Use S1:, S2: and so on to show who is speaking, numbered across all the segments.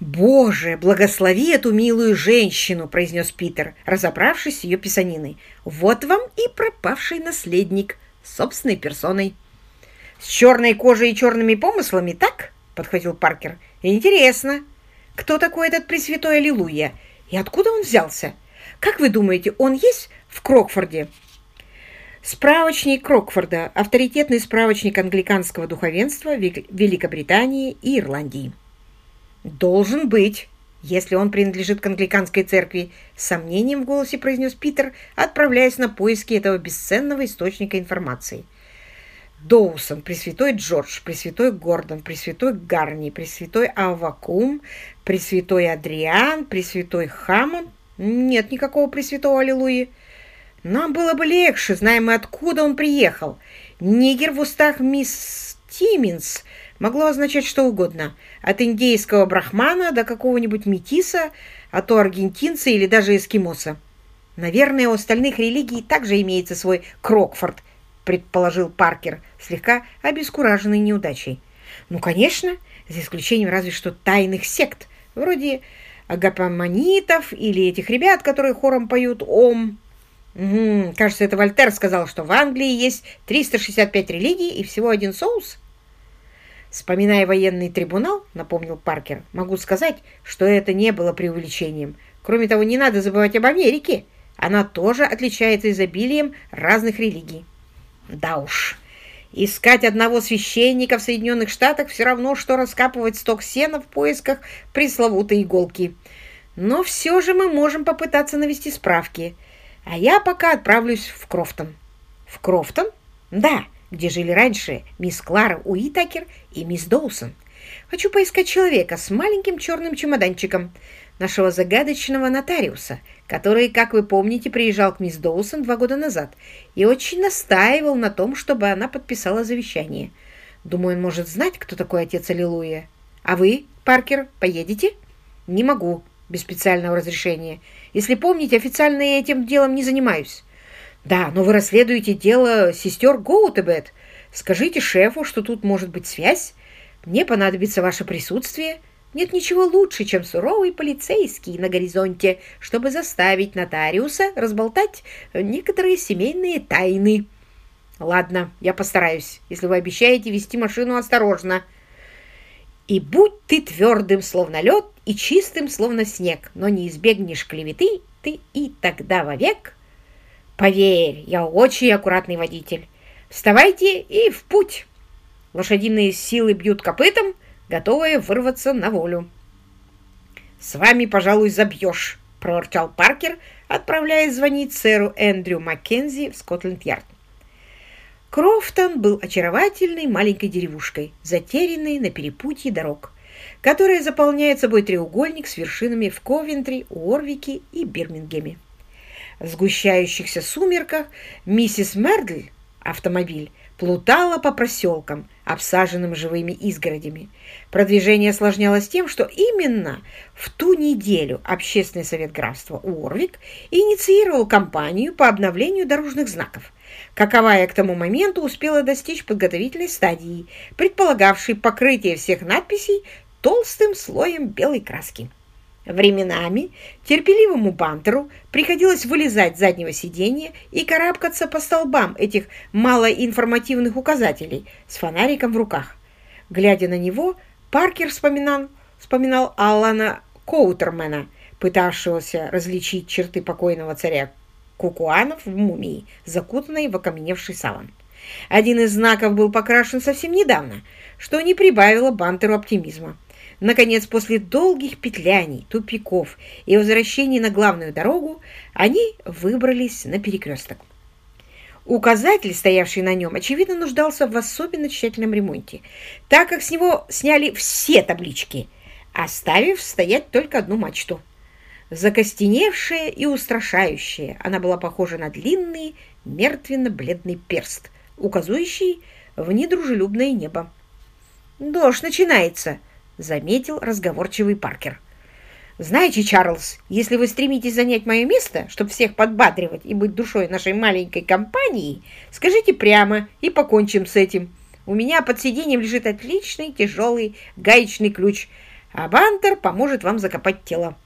S1: «Боже, благослови эту милую женщину!» – произнес Питер, разобравшись с ее писаниной. «Вот вам и пропавший наследник, собственной персоной». «С черной кожей и черными помыслами, так?» – подхватил Паркер. «Интересно, кто такой этот Пресвятой Аллилуйя и откуда он взялся? Как вы думаете, он есть в Крокфорде?» Справочник Крокфорда – авторитетный справочник англиканского духовенства Великобритании и Ирландии. «Должен быть, если он принадлежит к англиканской церкви», с сомнением в голосе произнес Питер, отправляясь на поиски этого бесценного источника информации. Доусон, Пресвятой Джордж, Пресвятой Гордон, Пресвятой Гарни, Пресвятой Авакум, Пресвятой Адриан, Пресвятой Хамон. Нет никакого Пресвятого Аллилуйи. Нам было бы легче, знай мы, откуда он приехал. Нигер в устах мисс Тимминс могло означать что угодно. От индейского брахмана до какого-нибудь метиса, а то аргентинца или даже эскимоса. Наверное, у остальных религий также имеется свой Крокфорд, предположил Паркер, слегка обескураженный неудачей. Ну, конечно, за исключением разве что тайных сект, вроде агапоманитов или этих ребят, которые хором поют «Ом». Кажется, это Вольтер сказал, что в Англии есть 365 религий и всего один соус. Вспоминая военный трибунал, напомнил Паркер, могу сказать, что это не было преувеличением. Кроме того, не надо забывать об Америке. Она тоже отличается изобилием разных религий. Да уж, искать одного священника в Соединенных Штатах все равно, что раскапывать сток сена в поисках пресловутой иголки. Но все же мы можем попытаться навести справки – а я пока отправлюсь в Крофтон. В Крофтон? Да, где жили раньше мисс Клара Уитакер и мисс Доусон. Хочу поискать человека с маленьким черным чемоданчиком, нашего загадочного нотариуса, который, как вы помните, приезжал к мисс Доусон два года назад и очень настаивал на том, чтобы она подписала завещание. Думаю, он может знать, кто такой отец Аллилуйя. А вы, Паркер, поедете? Не могу, без специального разрешения. Если помните, официально я этим делом не занимаюсь. Да, но вы расследуете дело сестер Гоутебет. Скажите шефу, что тут может быть связь. Мне понадобится ваше присутствие. Нет ничего лучше, чем суровый полицейский на горизонте, чтобы заставить нотариуса разболтать некоторые семейные тайны. Ладно, я постараюсь, если вы обещаете вести машину осторожно. И будь ты твердым, словно лед, и чистым, словно снег, но не избегнешь клеветы ты и тогда вовек. Поверь, я очень аккуратный водитель. Вставайте и в путь. Лошадиные силы бьют копытом, готовые вырваться на волю. «С вами, пожалуй, забьешь», — проворчал Паркер, отправляясь звонить сэру Эндрю Маккензи в Скотленд-Ярд. Крофтон был очаровательной маленькой деревушкой, затерянной на перепутье дорог, которая заполняет собой треугольник с вершинами в Ковентри, Уорвике и Бирмингеме. Сгущающихся сумерках миссис Мердль, автомобиль, плутала по проселкам, обсаженным живыми изгородями. Продвижение осложнялось тем, что именно в ту неделю Общественный совет графства Уорвик инициировал кампанию по обновлению дорожных знаков – каковая к тому моменту успела достичь подготовительной стадии, предполагавшей покрытие всех надписей толстым слоем белой краски. Временами терпеливому бантеру приходилось вылезать с заднего сиденья и карабкаться по столбам этих малоинформативных указателей с фонариком в руках. Глядя на него, Паркер вспоминал, вспоминал Алана Коутермена, пытавшегося различить черты покойного царя кукуанов в мумии, закутанной в окаменевший саван. Один из знаков был покрашен совсем недавно, что не прибавило Бантеру оптимизма. Наконец, после долгих петляний, тупиков и возвращений на главную дорогу, они выбрались на перекресток. Указатель, стоявший на нем, очевидно нуждался в особенно тщательном ремонте, так как с него сняли все таблички, оставив стоять только одну мачту. Закостеневшая и устрашающая, она была похожа на длинный, мертвенно-бледный перст, указывающий в недружелюбное небо. «Дождь начинается», — заметил разговорчивый Паркер. «Знаете, Чарльз, если вы стремитесь занять мое место, чтобы всех подбадривать и быть душой нашей маленькой компании, скажите прямо и покончим с этим. У меня под сиденьем лежит отличный тяжелый гаечный ключ, а Бантер поможет вам закопать тело.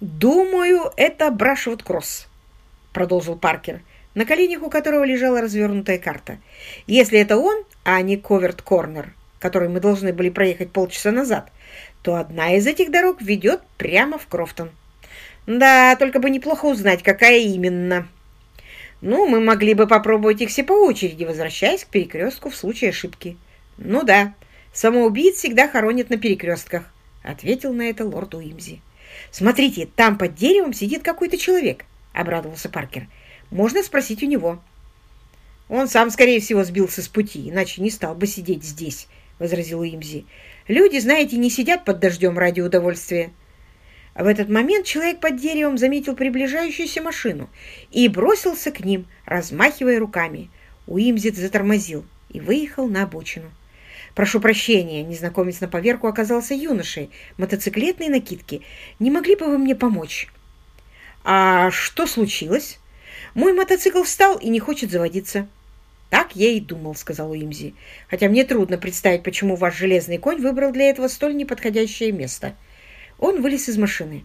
S1: «Думаю, это Брашвуд-Кросс», — продолжил Паркер, на коленях у которого лежала развернутая карта. «Если это он, а не Коверт-Корнер, который мы должны были проехать полчаса назад, то одна из этих дорог ведет прямо в Крофтон. Да, только бы неплохо узнать, какая именно». Ну, мы могли бы попробовать их все по очереди, возвращаясь к перекрестку в случае ошибки. Ну да, самоубийц всегда хоронят на перекрестках, ответил на это лорд Уимзи. Смотрите, там под деревом сидит какой-то человек, обрадовался Паркер. Можно спросить у него. Он сам, скорее всего, сбился с пути, иначе не стал бы сидеть здесь, возразил Уимзи. Люди, знаете, не сидят под дождем ради удовольствия. А в этот момент человек под деревом заметил приближающуюся машину и бросился к ним, размахивая руками. Уимзит затормозил и выехал на обочину. «Прошу прощения», — незнакомец на поверку оказался юношей, мотоциклетной накидки. «Не могли бы вы мне помочь?» «А что случилось?» «Мой мотоцикл встал и не хочет заводиться». «Так я и думал», — сказал Уимзи. «Хотя мне трудно представить, почему ваш железный конь выбрал для этого столь неподходящее место». Он вылез из машины.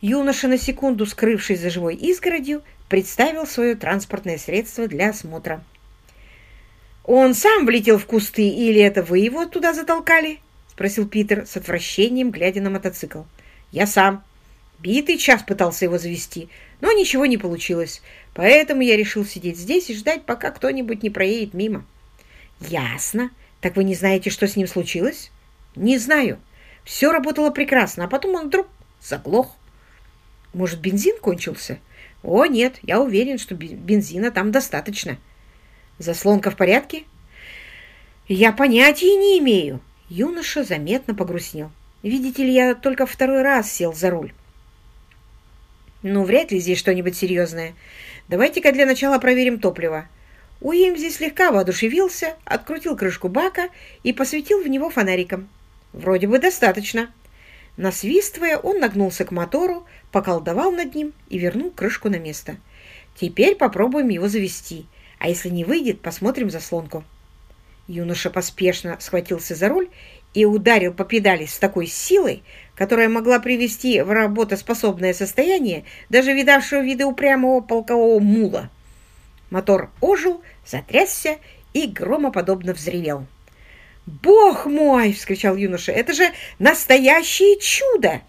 S1: Юноша, на секунду скрывшись за живой изгородью, представил свое транспортное средство для осмотра. «Он сам влетел в кусты, или это вы его туда затолкали?» — спросил Питер с отвращением, глядя на мотоцикл. «Я сам. Битый час пытался его завести, но ничего не получилось, поэтому я решил сидеть здесь и ждать, пока кто-нибудь не проедет мимо». «Ясно. Так вы не знаете, что с ним случилось?» «Не знаю. Все работало прекрасно, а потом он вдруг заглох. Может, бензин кончился? О, нет, я уверен, что бензина там достаточно. Заслонка в порядке? Я понятия не имею. Юноша заметно погрустнел. Видите ли, я только второй раз сел за руль. Ну, вряд ли здесь что-нибудь серьезное. Давайте-ка для начала проверим топливо. Уимзи слегка воодушевился, открутил крышку бака и посветил в него фонариком. Вроде бы достаточно. Насвистывая, он нагнулся к мотору, поколдовал над ним и вернул крышку на место. Теперь попробуем его завести, а если не выйдет, посмотрим заслонку. Юноша поспешно схватился за руль и ударил по педали с такой силой, которая могла привести в работоспособное состояние даже видавшего виды упрямого полкового мула. Мотор ожил, затрясся и громоподобно взревел. «Бог мой!» — вскричал юноша. «Это же настоящее чудо!»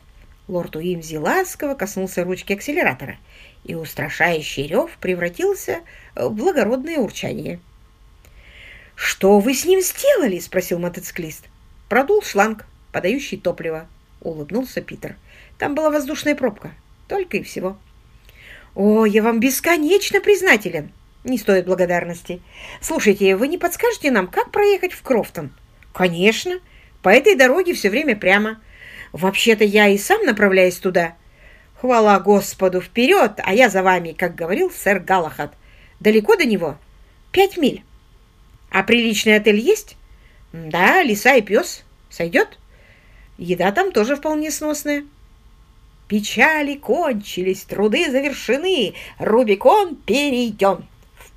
S1: Лорд Уимзи ласково коснулся ручки акселератора, и устрашающий рев превратился в благородное урчание. «Что вы с ним сделали?» — спросил мотоциклист. «Продул шланг, подающий топливо», — улыбнулся Питер. «Там была воздушная пробка, только и всего». «О, я вам бесконечно признателен!» «Не стоит благодарности. Слушайте, вы не подскажете нам, как проехать в Крофтон?» «Конечно. По этой дороге все время прямо. Вообще-то я и сам направляюсь туда. Хвала Господу, вперед, а я за вами, как говорил сэр Галахад. Далеко до него? Пять миль. А приличный отель есть? Да, лиса и пес. Сойдет? Еда там тоже вполне сносная. Печали кончились, труды завершены, Рубикон перейден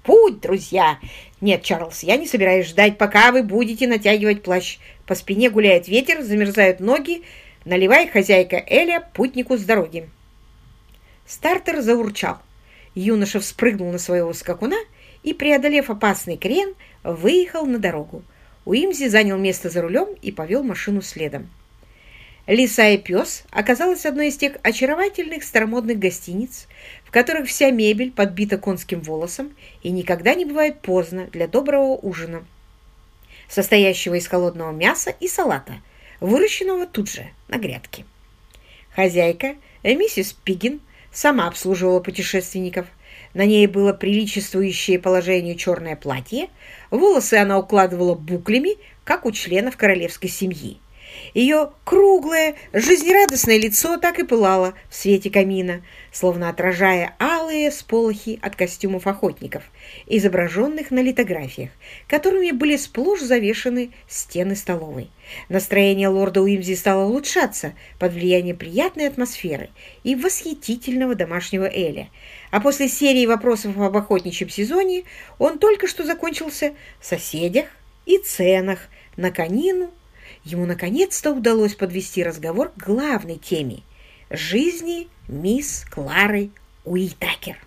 S1: путь, друзья!» «Нет, Чарльз, я не собираюсь ждать, пока вы будете натягивать плащ. По спине гуляет ветер, замерзают ноги. Наливай, хозяйка Эля, путнику с дороги». Стартер заурчал. Юноша вспрыгнул на своего скакуна и, преодолев опасный крен, выехал на дорогу. Уимзи занял место за рулем и повел машину следом. «Лиса и пес» оказалась одной из тех очаровательных старомодных гостиниц, в которых вся мебель подбита конским волосом и никогда не бывает поздно для доброго ужина, состоящего из холодного мяса и салата, выращенного тут же на грядке. Хозяйка, миссис Пигин, сама обслуживала путешественников. На ней было приличествующее положению черное платье, волосы она укладывала буклями, как у членов королевской семьи. Ее круглое, жизнерадостное лицо так и пылало в свете камина, словно отражая алые сполохи от костюмов охотников, изображенных на литографиях, которыми были сплошь завешаны стены столовой. Настроение лорда Уимзи стало улучшаться под влиянием приятной атмосферы и восхитительного домашнего Эля, а после серии вопросов об охотничьем сезоне он только что закончился в соседях и ценах на конину ему наконец-то удалось подвести разговор к главной теме – жизни мисс Клары Уитакер.